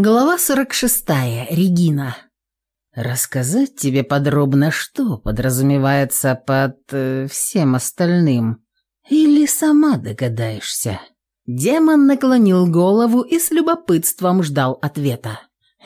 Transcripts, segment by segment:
Глава 46. Регина. «Рассказать тебе подробно, что подразумевается под э, всем остальным? Или сама догадаешься?» Демон наклонил голову и с любопытством ждал ответа.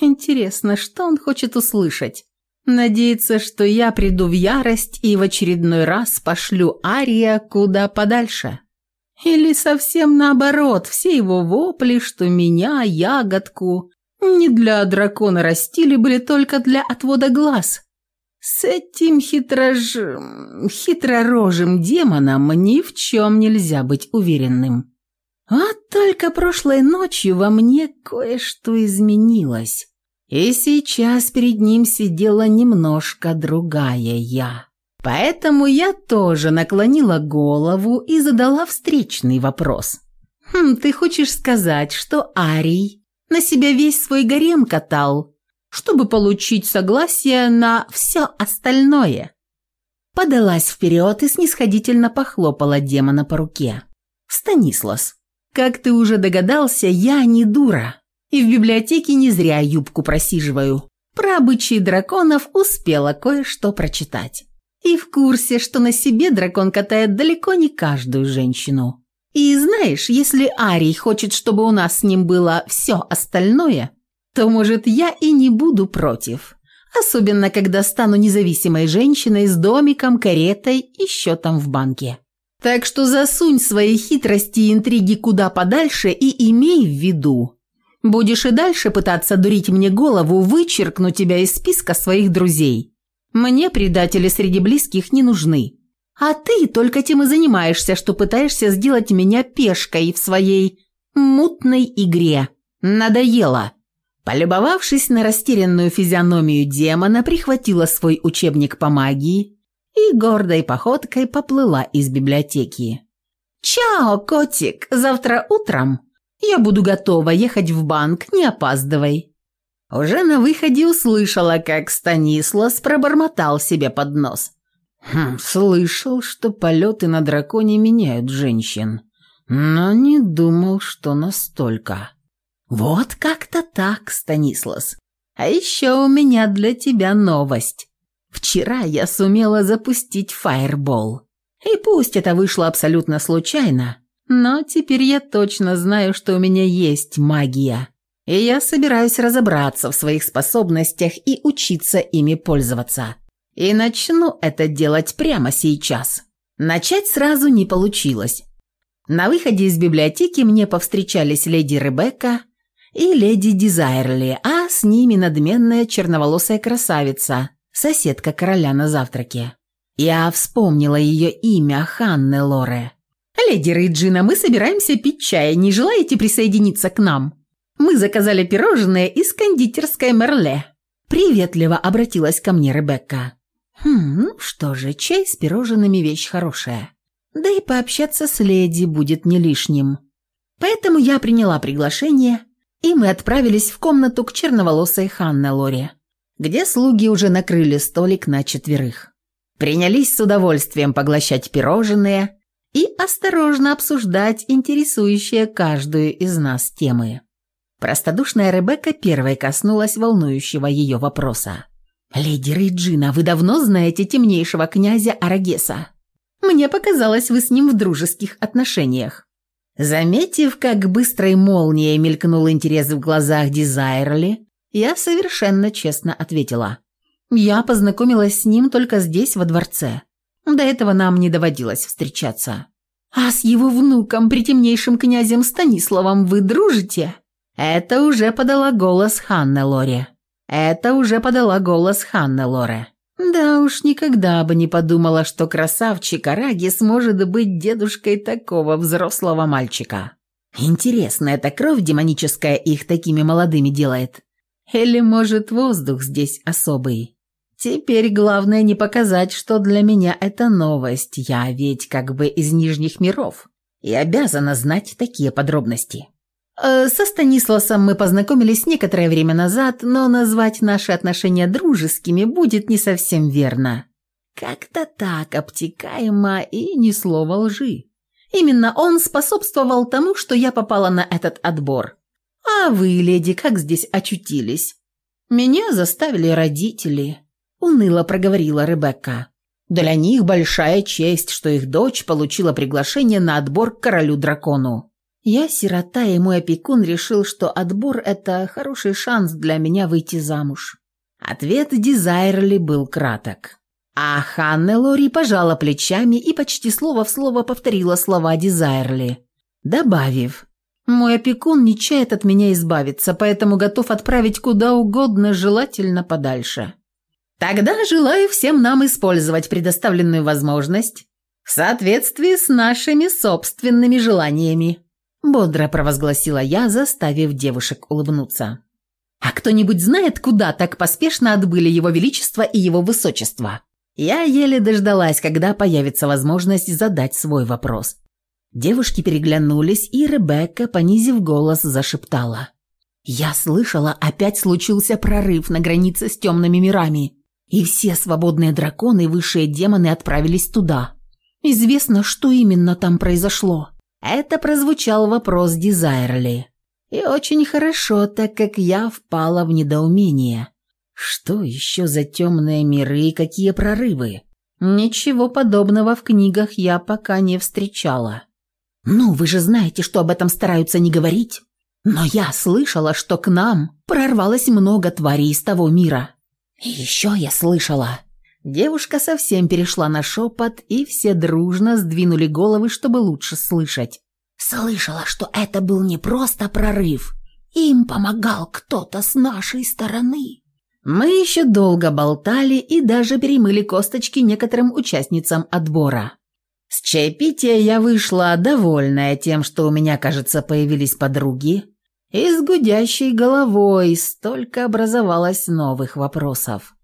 «Интересно, что он хочет услышать? Надеется, что я приду в ярость и в очередной раз пошлю Ария куда подальше?» Или совсем наоборот, все его вопли, что меня, ягодку, не для дракона растили, были только для отвода глаз. С этим хитрож... хитророжим демоном ни в чем нельзя быть уверенным. А только прошлой ночью во мне кое-что изменилось. И сейчас перед ним сидела немножко другая я. Поэтому я тоже наклонила голову и задала встречный вопрос. «Хм, ты хочешь сказать, что Арий на себя весь свой гарем катал, чтобы получить согласие на все остальное. Подалась вперед и снисходительно похлопала демона по руке. «Станислас, как ты уже догадался, я не дура. И в библиотеке не зря юбку просиживаю. Про обычаи драконов успела кое-что прочитать. И в курсе, что на себе дракон катает далеко не каждую женщину. И знаешь, если Арий хочет, чтобы у нас с ним было все остальное, то, может, я и не буду против. Особенно, когда стану независимой женщиной с домиком, каретой и счетом в банке. Так что засунь свои хитрости и интриги куда подальше и имей в виду. Будешь и дальше пытаться дурить мне голову, вычеркну тебя из списка своих друзей. Мне предатели среди близких не нужны. А ты только тем и занимаешься, что пытаешься сделать меня пешкой в своей мутной игре. Надоело». Полюбовавшись на растерянную физиономию демона, прихватила свой учебник по магии и гордой походкой поплыла из библиотеки. «Чао, котик! Завтра утром я буду готова ехать в банк, не опаздывай». Уже на выходе услышала, как Станислас пробормотал себе под нос. Хм, слышал, что полеты на драконе меняют женщин, но не думал, что настолько. Вот как-то так, Станислас. А еще у меня для тебя новость. Вчера я сумела запустить фаербол. И пусть это вышло абсолютно случайно, но теперь я точно знаю, что у меня есть магия. И я собираюсь разобраться в своих способностях и учиться ими пользоваться и начну это делать прямо сейчас. Начать сразу не получилось. На выходе из библиотеки мне повстречались леди Ребекка и леди Дизайрли, а с ними надменная черноволосая красавица, соседка короля на завтраке. Я вспомнила ее имя Ханны Лоре. «Леди Рейджина, мы собираемся пить чай. Не желаете присоединиться к нам? Мы заказали пирожные из кондитерской Мерле». Приветливо обратилась ко мне Ребекка. Хм, что же, чай с пирожными вещь хорошая. Да и пообщаться с леди будет не лишним. Поэтому я приняла приглашение, и мы отправились в комнату к черноволосой Ханне Лоре, где слуги уже накрыли столик на четверых. Принялись с удовольствием поглощать пирожные и осторожно обсуждать интересующие каждую из нас темы. Простодушная Ребекка первой коснулась волнующего ее вопроса. «Леди Рейджина, вы давно знаете темнейшего князя Арагеса. Мне показалось, вы с ним в дружеских отношениях». Заметив, как быстрой молнией мелькнул интерес в глазах Дизайрли, я совершенно честно ответила. «Я познакомилась с ним только здесь, во дворце. До этого нам не доводилось встречаться». «А с его внуком, притемнейшим князем Станиславом, вы дружите?» Это уже подала голос Ханна Лори. Это уже подала голос Ханна Лоре. Да уж, никогда бы не подумала, что красавчик Араги сможет быть дедушкой такого взрослого мальчика. Интересно, эта кровь демоническая их такими молодыми делает? Или, может, воздух здесь особый? Теперь главное не показать, что для меня это новость. Я ведь как бы из нижних миров и обязана знать такие подробности. Э, со Станисласом мы познакомились некоторое время назад, но назвать наши отношения дружескими будет не совсем верно. Как-то так обтекаемо и ни слова лжи. Именно он способствовал тому, что я попала на этот отбор. А вы, леди, как здесь очутились? Меня заставили родители, уныло проговорила Ребекка. Для них большая честь, что их дочь получила приглашение на отбор к королю-дракону. Я сирота, и мой опекун решил, что отбор – это хороший шанс для меня выйти замуж. Ответ Дизайрли был краток. А Ханна Лори пожала плечами и почти слово в слово повторила слова Дизайрли, добавив «Мой опекун не чает от меня избавиться, поэтому готов отправить куда угодно, желательно подальше». «Тогда желаю всем нам использовать предоставленную возможность в соответствии с нашими собственными желаниями», – бодро провозгласила я, заставив девушек улыбнуться. «А кто-нибудь знает, куда так поспешно отбыли его величество и его высочество?» Я еле дождалась, когда появится возможность задать свой вопрос. Девушки переглянулись, и Ребекка, понизив голос, зашептала. «Я слышала, опять случился прорыв на границе с темными мирами, и все свободные драконы и высшие демоны отправились туда. Известно, что именно там произошло». А это прозвучал вопрос Дизайрли. И очень хорошо, так как я впала в недоумение. Что еще за темные миры и какие прорывы? Ничего подобного в книгах я пока не встречала. Ну, вы же знаете, что об этом стараются не говорить. Но я слышала, что к нам прорвалось много тварей из того мира. И еще я слышала, Девушка совсем перешла на шепот, и все дружно сдвинули головы, чтобы лучше слышать. «Слышала, что это был не просто прорыв. Им помогал кто-то с нашей стороны». Мы еще долго болтали и даже перемыли косточки некоторым участницам отбора. С чаепития я вышла, довольная тем, что у меня, кажется, появились подруги, и с гудящей головой столько образовалось новых вопросов.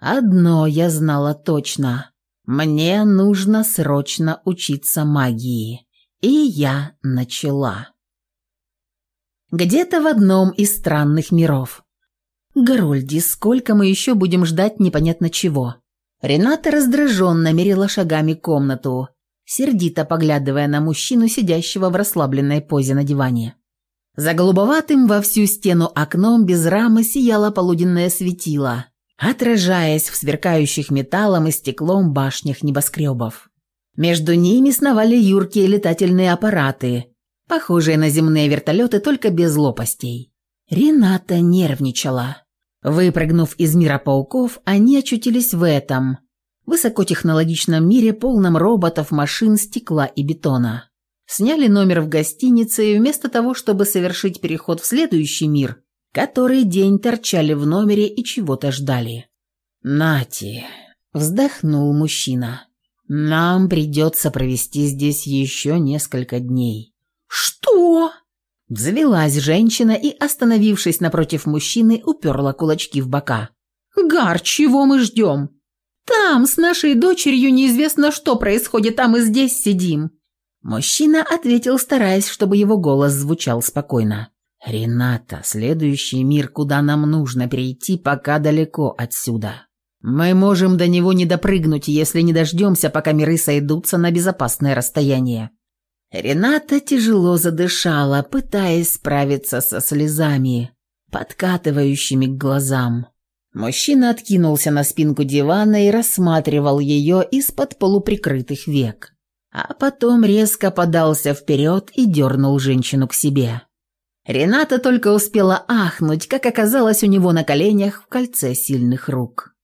Одно я знала точно. Мне нужно срочно учиться магии. И я начала. Где-то в одном из странных миров. Горольди, сколько мы еще будем ждать непонятно чего? Рената раздраженно мерила шагами комнату, сердито поглядывая на мужчину, сидящего в расслабленной позе на диване. За голубоватым во всю стену окном без рамы сияло полуденное светило – отражаясь в сверкающих металлом и стеклом башнях небоскребов. Между ними сновали юркие летательные аппараты, похожие на земные вертолеты, только без лопастей. Рената нервничала. Выпрыгнув из мира пауков, они очутились в этом высокотехнологичном мире, полном роботов, машин, стекла и бетона. Сняли номер в гостинице и вместо того, чтобы совершить переход в следующий мир – которые день торчали в номере и чего-то ждали. «Нати», — вздохнул мужчина, — «нам придется провести здесь еще несколько дней». «Что?» Взвелась женщина и, остановившись напротив мужчины, уперла кулачки в бока. «Гар, чего мы ждем? Там с нашей дочерью неизвестно, что происходит, а мы здесь сидим». Мужчина ответил, стараясь, чтобы его голос звучал спокойно. «Рената, следующий мир, куда нам нужно перейти, пока далеко отсюда. Мы можем до него не допрыгнуть, если не дождемся, пока миры сойдутся на безопасное расстояние». Рената тяжело задышала, пытаясь справиться со слезами, подкатывающими к глазам. Мужчина откинулся на спинку дивана и рассматривал ее из-под полуприкрытых век. А потом резко подался вперед и дернул женщину к себе. Рената только успела ахнуть, как оказалось у него на коленях в кольце сильных рук.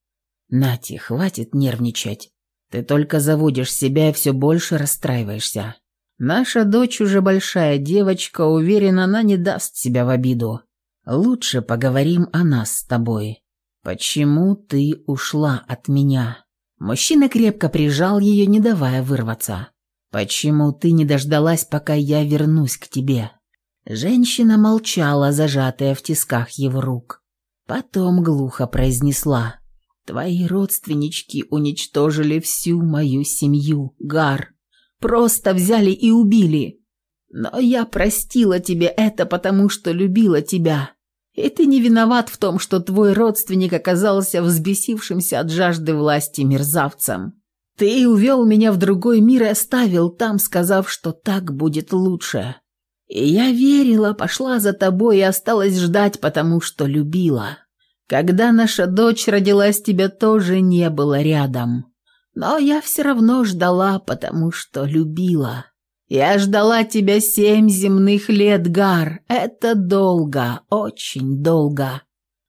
«Нати, хватит нервничать. Ты только заводишь себя и все больше расстраиваешься. Наша дочь уже большая девочка, уверена, она не даст себя в обиду. Лучше поговорим о нас с тобой. Почему ты ушла от меня?» Мужчина крепко прижал ее, не давая вырваться. «Почему ты не дождалась, пока я вернусь к тебе?» Женщина молчала, зажатая в тисках его рук. Потом глухо произнесла. «Твои родственнички уничтожили всю мою семью, Гар. Просто взяли и убили. Но я простила тебе это, потому что любила тебя. И ты не виноват в том, что твой родственник оказался взбесившимся от жажды власти мерзавцем. Ты увел меня в другой мир и оставил там, сказав, что так будет лучше. И я верила, пошла за тобой и осталась ждать, потому что любила. Когда наша дочь родилась, тебя тоже не было рядом. Но я все равно ждала, потому что любила. Я ждала тебя семь земных лет, Гар. Это долго, очень долго.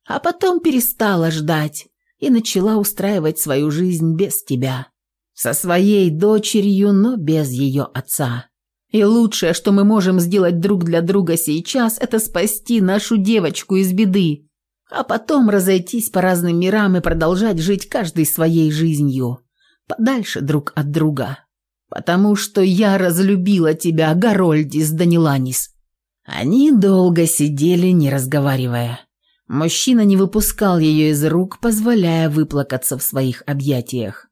А потом перестала ждать и начала устраивать свою жизнь без тебя. Со своей дочерью, но без ее отца. И лучшее, что мы можем сделать друг для друга сейчас, это спасти нашу девочку из беды, а потом разойтись по разным мирам и продолжать жить каждый своей жизнью, подальше друг от друга. Потому что я разлюбила тебя, Горольдис Даниланис». Они долго сидели, не разговаривая. Мужчина не выпускал ее из рук, позволяя выплакаться в своих объятиях.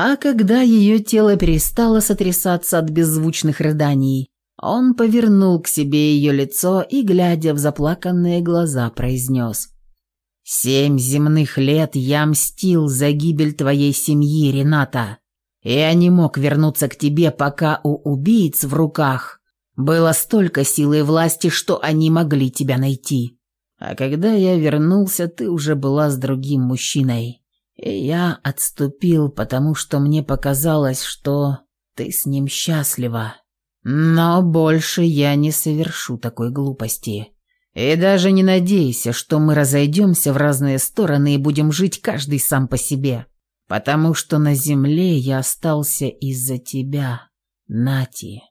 А когда ее тело перестало сотрясаться от беззвучных рыданий, он повернул к себе ее лицо и, глядя в заплаканные глаза, произнес. «Семь земных лет я мстил за гибель твоей семьи, Рената. Я не мог вернуться к тебе, пока у убийц в руках было столько силы и власти, что они могли тебя найти. А когда я вернулся, ты уже была с другим мужчиной. Я отступил, потому что мне показалось, что ты с ним счастлива. Но больше я не совершу такой глупости. И даже не надейся, что мы разойдемся в разные стороны и будем жить каждый сам по себе. Потому что на земле я остался из-за тебя, Нати.